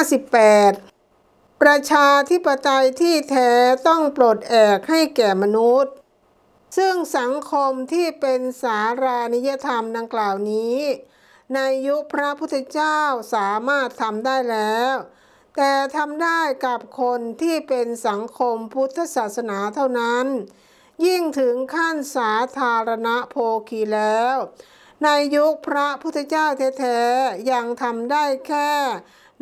58 ประชาธิปไตยที่แท้ต้องปลดแอกให้แก่มนุษย์ ซึ่งสังคมที่เป็นสารานิยธรรมดังกล่าวนี้ ในยุคพระพุทธเจ้าสามารถทำได้แล้ว แต่ทำได้กับคนที่เป็นสังคมพุทธศาสนาเท่านั้น ยิ่งถึงขั้นสาธารณโภคีแล้ว ในยุคพระพุทธเจ้าแท้ๆยังทำได้แค่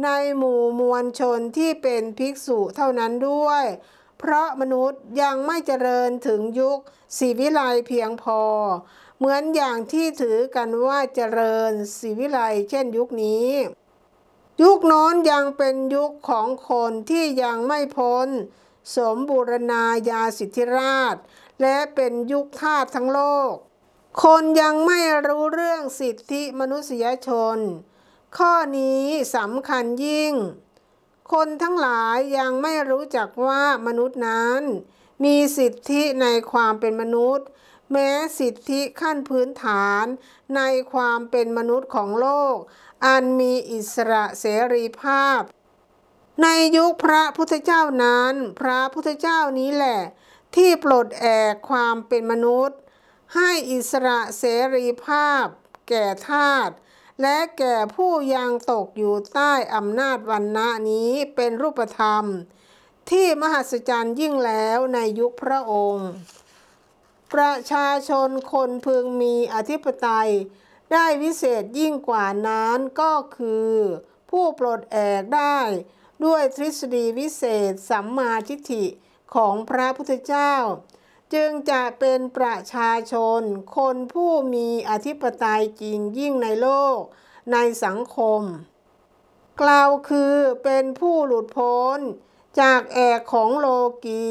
ในหมู่มวลชนที่เป็นภิกษุเท่านั้นด้วย เพราะมนุษย์ยังไม่เจริญถึงยุคสีวิไลเพียงพอ เหมือนอย่างที่ถือกันว่าเจริญสีวิไลเช่นยุคนี้ ยุคโน้นยังเป็นยุคของคนที่ยังไม่พ้น สมบูรณาญาสิทธิราช และเป็นยุคทาสทั้งโลก คนยังไม่รู้เรื่องสิทธิมนุษยชน ข้อนี้สำคัญยิ่ง คนทั้งหลายยังไม่รู้จักว่ามนุษย์นั้น มีสิทธิในความเป็นมนุษย์ แม้สิทธิขั้นพื้นฐานในความเป็นมนุษย์ของโลก อันมีอิสระเสรีภาพ ในยุคพระพุทธเจ้านั้น พระพุทธเจ้านี้แหละ ที่ปลดแอกความเป็นมนุษย์ ให้อิสระเสรีภาพ แก่ทาสและแก่ผู้ยังตกอยู่ใต้อำนาจวันนะนี้เป็นรูปธรรม ที่มหัศจรรย์ยิ่งแล้วในยุคพระองค์ ประชาชนคนพึงมีอธิปไตย ได้วิเศษยิ่งกว่านั้นก็คือ ผู้ปลดแอกได้ด้วยทฤษฎีวิเศษสัมมาทิฏฐิของพระพุทธเจ้า จึงจะเป็นประชาชน คนผู้มีอธิปไตยจริงยิ่งในโลก ในสังคม กล่าวคือเป็นผู้หลุดพ้น จากแอกของโลกี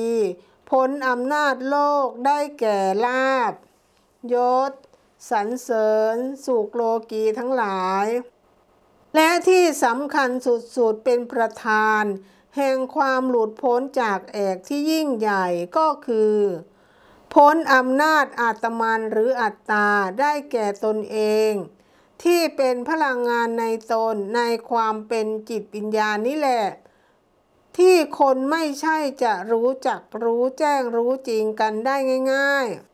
พ้นอำนาจโลกได้แก่ลาบยศสรรเสริญสุขโลกีทั้งหลาย และที่สำคัญสุดๆเป็นประธาน แห่งความหลุดพ้นจากแอกที่ยิ่งใหญ่ก็คือ พ้นอำนาจอาตมันหรืออัตตาได้แก่ตนเอง ที่เป็นพลังงานในตนในความเป็นจิตวิญญาณนี่แหละ ที่คนไม่ใช่จะรู้จักรู้แจ้งรู้จริงกันได้ง่าย ๆ